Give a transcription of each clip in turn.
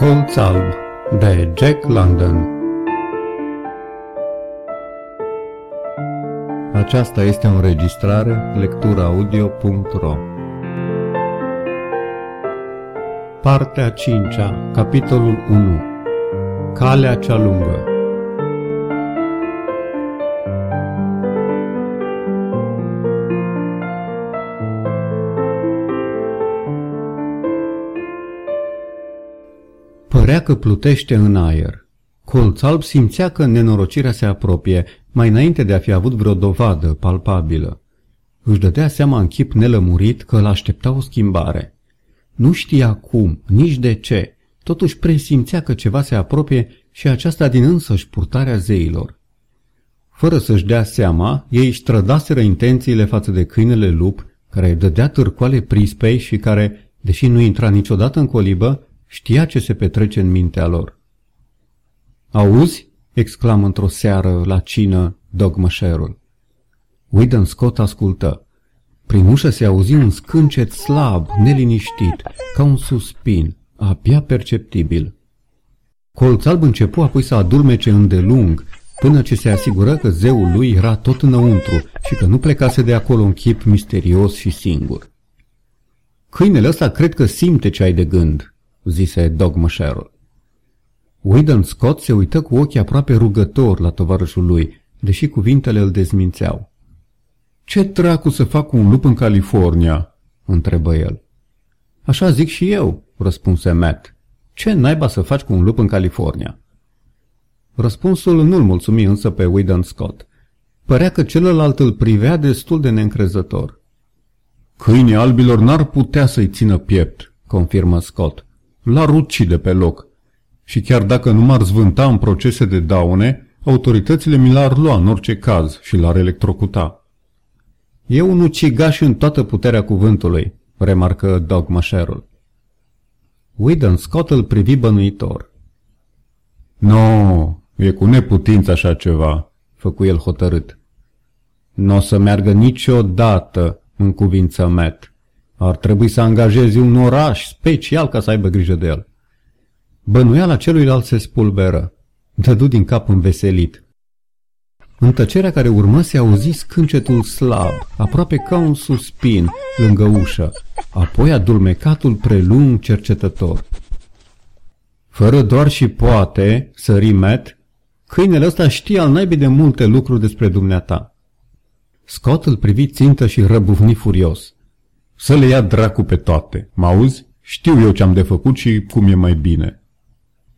Colț alb de Jack London. Aceasta este o înregistrare lecturaudio.ro Partea 5 capitolul 1 Calea cea lungă Părea că plutește în aer. Colț alb simțea că nenorocirea se apropie, mai înainte de a fi avut vreo dovadă palpabilă. Își dădea seama în chip nelămurit că îl aștepta o schimbare. Nu știa cum, nici de ce, totuși presimțea că ceva se apropie și aceasta din însăși purtarea zeilor. Fără să-și dea seama, ei își trădaseră intențiile față de câinele lup, care dădea târcoale prispei și care, deși nu intra niciodată în colibă, Știa ce se petrece în mintea lor. Auzi? exclamă într-o seară la cină dogmășerul. Whedon Scott ascultă. Prin ușă se auzi un scâncet slab, neliniștit, ca un suspin, abia perceptibil. Colț alb începu apoi să adulmece îndelung, până ce se asigură că zeul lui era tot înăuntru și că nu plecase de acolo un chip misterios și singur. Câinele ăsta cred că simte ce ai de gând, zise dogmășerul. Whedon Scott se uită cu ochii aproape rugător la tovarășul lui, deși cuvintele îl dezmințeau. Ce dracu să fac cu un lup în California?" întrebă el. Așa zic și eu," răspunse Matt. Ce naiba să faci cu un lup în California?" Răspunsul nu-l mulțumi însă pe Whedon Scott. Părea că celălalt îl privea destul de neîncrezător. Câinii albilor n-ar putea să-i țină piept, confirmă Scott l-ar ucide pe loc. Și chiar dacă nu m-ar zvânta în procese de daune, autoritățile mi l-ar lua în orice caz și l-ar electrocuta. E un ucigaș în toată puterea cuvântului, remarcă dogmașerul. Whedon Scott îl privi bănuitor. No, e cu neputință așa ceva, făcu el hotărât. Nu o să meargă niciodată, în cuvință Matt. Ar trebui să angajezi un oraș special ca să aibă grijă de el. Bănuiala celuilalt se spulberă. Dădu din cap înveselit. În tăcerea care urmă se auzi scâncetul slab, aproape ca un suspin, lângă ușă, apoi adulmecatul prelung cercetător. Fără doar și poate, sări Matt, câinele ăsta știe al naibii de multe lucruri despre dumneata. Scott îl privi țintă și răbuvni furios. Să le ia dracu pe toate, mă auzi? Știu eu ce-am de făcut și cum e mai bine.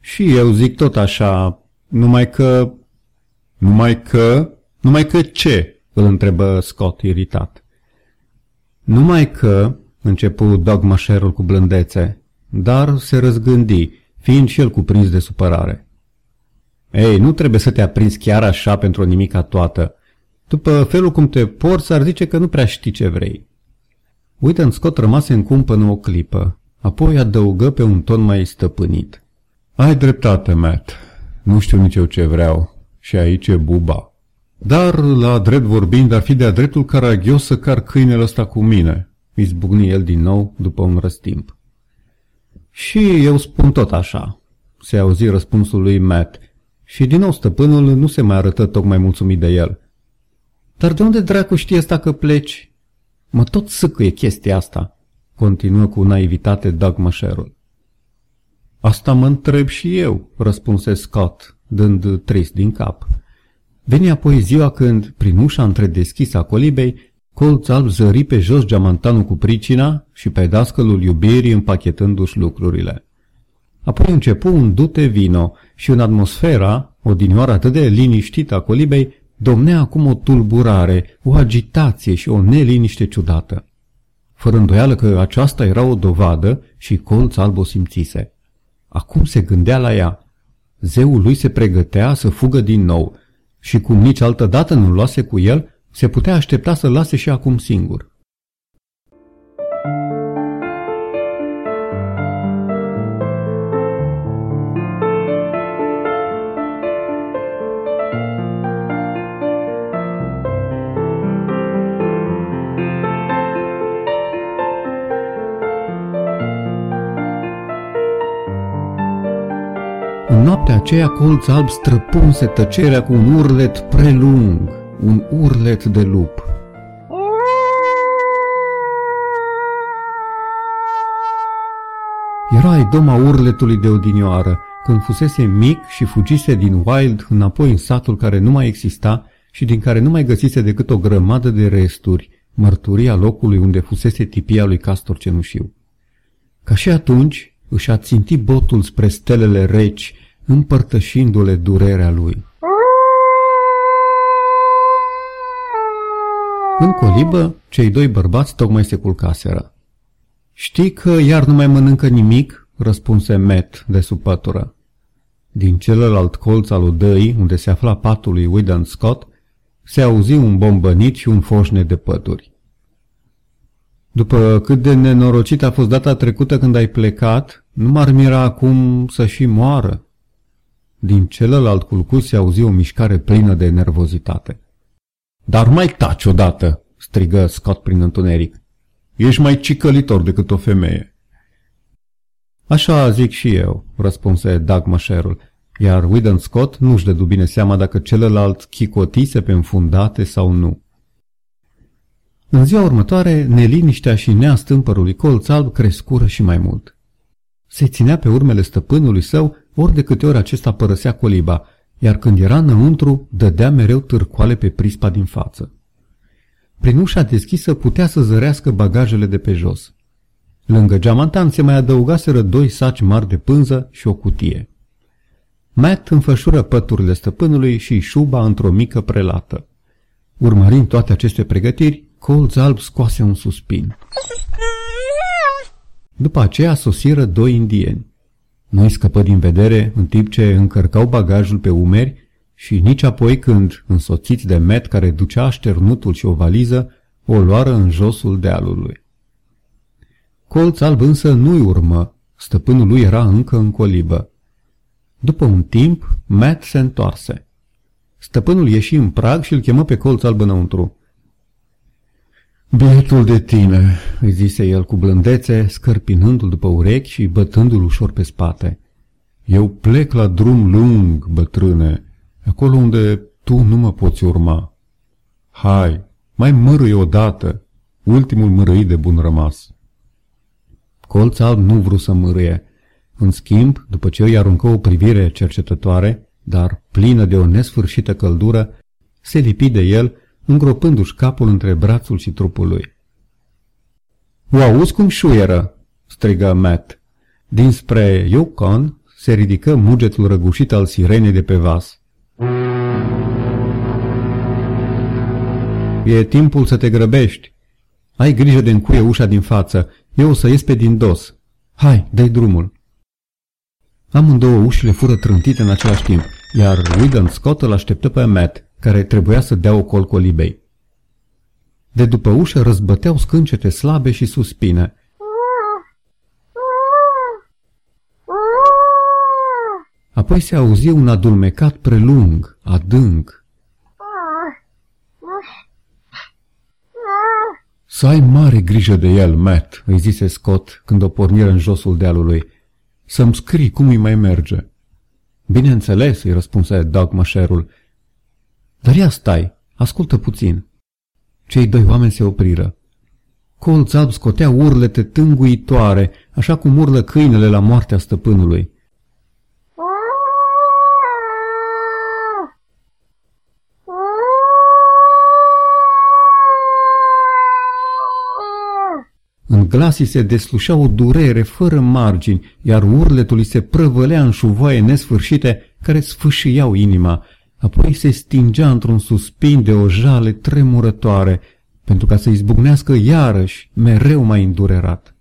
Și eu zic tot așa, numai că... Numai că... Numai că ce? Îl întrebă Scott iritat. Numai că, începu dogmașerul cu blândețe, dar se răzgândi, fiind și el cuprins de supărare. Ei, nu trebuie să te aprinzi chiar așa pentru o nimica toată. După felul cum te porți, ar zice că nu prea știi ce vrei. Witten Scott rămase în cumpănă o clipă, apoi adăugă pe un ton mai stăpânit. Ai dreptate, Matt. Nu știu nici eu ce vreau. Și aici e buba. Dar, la drept vorbind, ar fi de-a dreptul caragios să car câinele ăsta cu mine, izbucni el din nou după un răstimp. Și eu spun tot așa, se auzi răspunsul lui Matt, și din nou stăpânul nu se mai arătă tocmai mulțumit de el. Dar de unde dracu știe asta că pleci? Mă tot sâcăie chestia asta, continuă cu naivitate Doug Mășerul. Asta mă întreb și eu, răspunse Scott, dând trist din cap. Veni apoi ziua când, prin ușa întredeschisă a colibei, colț alb zări pe jos geamantanul cu pricina și pe dascălul iubirii împachetându-și lucrurile. Apoi începu un dute vino și în atmosfera, odinioară atât de liniștită a colibei, domnea acum o tulburare, o agitație și o neliniște ciudată. Fără îndoială că aceasta era o dovadă și colț alb o simțise. Acum se gândea la ea. Zeul lui se pregătea să fugă din nou și cum nici altă dată nu luase cu el, se putea aștepta să lase și acum singur. Noaptea aceea, colț alb străpunse tăcerea cu un urlet prelung, un urlet de lup. Era idoma urletului de odinioară, când fusese mic și fugise din Wild înapoi în satul care nu mai exista și din care nu mai găsise decât o grămadă de resturi, mărturia locului unde fusese tipia lui Castor Cenușiu. Ca și atunci, își a țintit botul spre stelele reci, împărtășindu-le durerea lui. În colibă, cei doi bărbați tocmai se culcaseră. Știi că iar nu mai mănâncă nimic?" răspunse Matt de sub pătură. Din celălalt colț al udăii, unde se afla patul lui Widden Scott, se auzi un bombănit și un foșne de pături. După cât de nenorocit a fost data trecută când ai plecat, nu m-ar mira acum să și moară. Din celălalt culcus se auzi o mișcare plină de nervozitate. Dar mai taci odată!" strigă Scott prin întuneric. Ești mai cicălitor decât o femeie. Așa zic și eu, răspunse Doug Mășerul, iar Widden Scott nu-și dădu bine seama dacă celălalt chicotise pe înfundate sau nu. În ziua următoare, neliniștea și neastâmpărului colț alb crescură și mai mult. Se ținea pe urmele stăpânului său ori de câte ori acesta părăsea coliba, iar când era înăuntru, dădea mereu târcoale pe prispa din față. Prin ușa deschisă putea să zărească bagajele de pe jos. Lângă geamantan se mai adăugaseră doi saci mari de pânză și o cutie. Matt înfășură păturile stăpânului și șuba într-o mică prelată. Urmărind toate aceste pregătiri, colț alb scoase un suspin. După aceea sosiră doi indieni. Noi scăpă din vedere în timp ce încărcau bagajul pe umeri și nici apoi când, însoțiți de Met care ducea așternutul și o valiză, o luară în josul dealului. Colț alb însă nu-i urmă, stăpânul lui era încă în colibă. După un timp, Matt se întoarse. Stăpânul ieși în prag și îl chemă pe colț alb înăuntru. Bietul de tine, îi zise el cu blândețe, scărpinându-l după urechi și bătându-l ușor pe spate. Eu plec la drum lung, bătrâne, acolo unde tu nu mă poți urma. Hai, mai mărâi odată, ultimul mărâi de bun rămas. Colț alb nu vrut să mărâie. În schimb, după ce îi aruncă o privire cercetătoare, dar plină de o nesfârșită căldură, se lipi de el, îngropându-și capul între brațul și trupul lui. O auzi cum șuieră?" strigă Matt. Dinspre Yukon se ridică mugetul răgușit al sirenei de pe vas. E timpul să te grăbești. Ai grijă de încuie ușa din față. Eu o să ies pe din dos. Hai, dai drumul. Amândouă ușile fură trântite în același timp, iar Wigan Scott îl așteptă pe Matt, care trebuia să dea o col colibei. De după ușă răzbăteau scâncete slabe și suspine. Apoi se auzi un adulmecat prelung, adânc. Să ai mare grijă de el, Matt, îi zise Scott când o porniră în josul dealului. Să-mi scrii cum îi mai merge. Bineînțeles, îi răspunse Doug Mășerul. Dar ia stai, ascultă puțin. Cei doi oameni se opriră. Colț alb scotea urlete tânguitoare, așa cum urlă câinele la moartea stăpânului. În glasii se deslușea o durere fără margini, iar urletul îi se prăvălea în șuvoaie nesfârșite care sfâșiau inima, apoi se stingea într-un suspin de o jale tremurătoare, pentru ca să izbucnească iarăși, mereu mai îndurerat.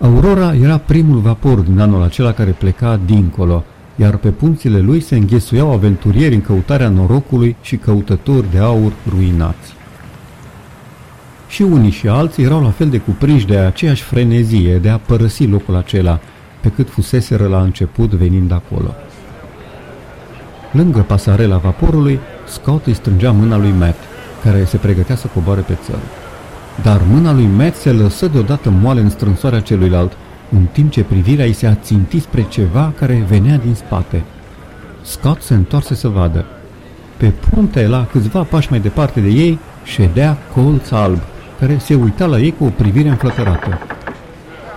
Aurora era primul vapor din anul acela care pleca dincolo, iar pe punțile lui se înghesuiau aventurieri în căutarea norocului și căutători de aur ruinați. Și unii și alții erau la fel de cuprinși de aceeași frenezie de a părăsi locul acela, pe cât fuseseră la început venind acolo. Lângă pasarela vaporului Scott îi strângea mâna lui Matt, care se pregătea să coboare pe țăr. Dar mâna lui Matt se lăsă deodată moale în strânsoarea celuilalt, în timp ce privirea îi se aținti spre ceva care venea din spate. Scott se întoarse să vadă. Pe punte, la câțiva pași mai departe de ei, ședea colț alb, care se uita la ei cu o privire înflăcărată.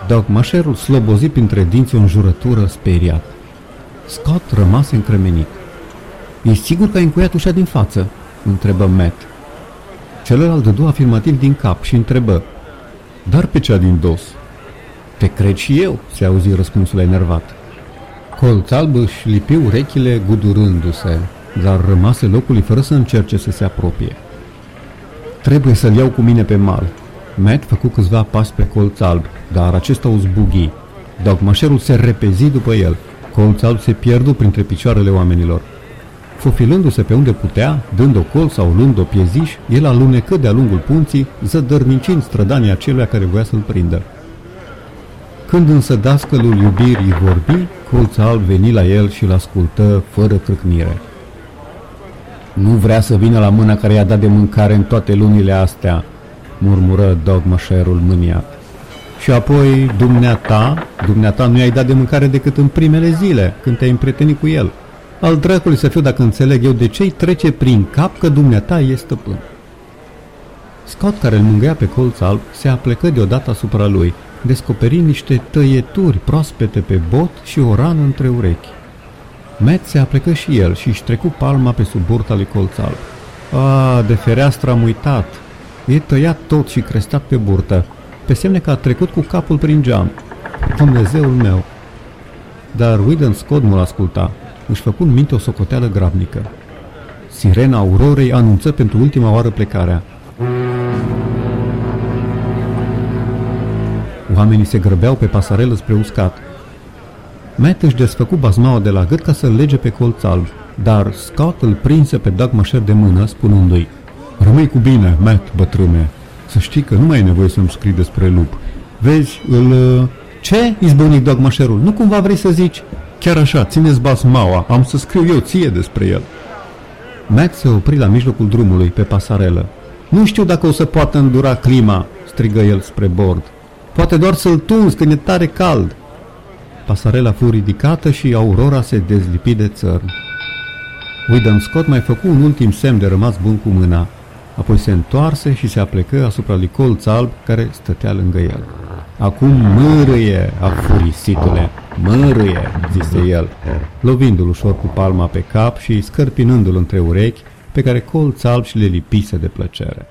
Dogmașerul slobozi printre dinți o înjurătură speriat. Scott rămase încremenit. E sigur că ai încuiat ușa din față?" întrebă Matt. Celălalt dădu afirmativ din cap și întrebă. Dar pe cea din dos?" Te cred și eu?" se auzi răspunsul enervat. Colț alb își lipi urechile gudurându-se, dar rămase locului fără să încerce să se apropie. Trebuie să-l iau cu mine pe mal. Matt făcu câțiva pași pe colț alb, dar acesta o zbughi. Dogmașerul se repezi după el. Colț alb se pierdu printre picioarele oamenilor. Fofilându-se pe unde putea, dând o colț sau luând o pieziș, el alunecă de-a lungul punții, zădărnicind strădania acelea care voia să-l prindă. Când însă dascălul iubirii vorbi, colț alb veni la el și-l ascultă fără crâcnire. Nu vrea să vină la mâna care i-a dat de mâncare în toate lunile astea, murmură dogmașerul mâniat. Și apoi, dumneata, dumneata nu i-ai dat de mâncare decât în primele zile, când te-ai împrietenit cu el. Al dracului să fiu dacă înțeleg eu de ce trece prin cap că dumneata e stăpân. Scott, care îl mângâia pe colț alb, se aplecă deodată asupra lui, descoperind niște tăieturi proaspete pe bot și o rană între urechi. Matt se aplecă și el și își trecu palma pe sub burta lui colț alb. A, de fereastră am uitat. E tăiat tot și crestat pe burtă, pe semne că a trecut cu capul prin geam. Dumnezeul meu! Dar Whedon Scott nu-l asculta. Își făcu în minte o socoteală grabnică. Sirena aurorei anunță pentru ultima oară plecarea. Oamenii se grăbeau pe pasarelă spre uscat. Matt își desfăcu bazmaua de la gât ca să-l lege pe colț alb, dar Scott îl prinse pe Doug Masher de mână, spunându-i Rămâi cu bine, Matt, bătrâne. Să știi că nu mai e nevoie să-mi scrii despre lup. Vezi, îl... Uh, Ce? Izbăunic Doug Masherul. Nu cumva vrei să zici? Chiar așa, țineți basmaua, am să scriu eu ție despre el. Matt se opri la mijlocul drumului, pe pasarelă. Nu știu dacă o să poată îndura clima, strigă el spre bord. Poate doar să-l tunzi când e tare cald. Pasarela fu ridicată și Aurora se dezlipi de țărm. Widom Scott mai făcu un ultim semn de rămas bun cu mâna, apoi se întoarse și se aplecă asupra lui colț alb care stătea lângă el. Acum mărâie, afurisitule, mărâie, zise el, lovindu-l ușor cu palma pe cap și scărpinându-l între urechi, pe care colț alb și le lipise de plăcere.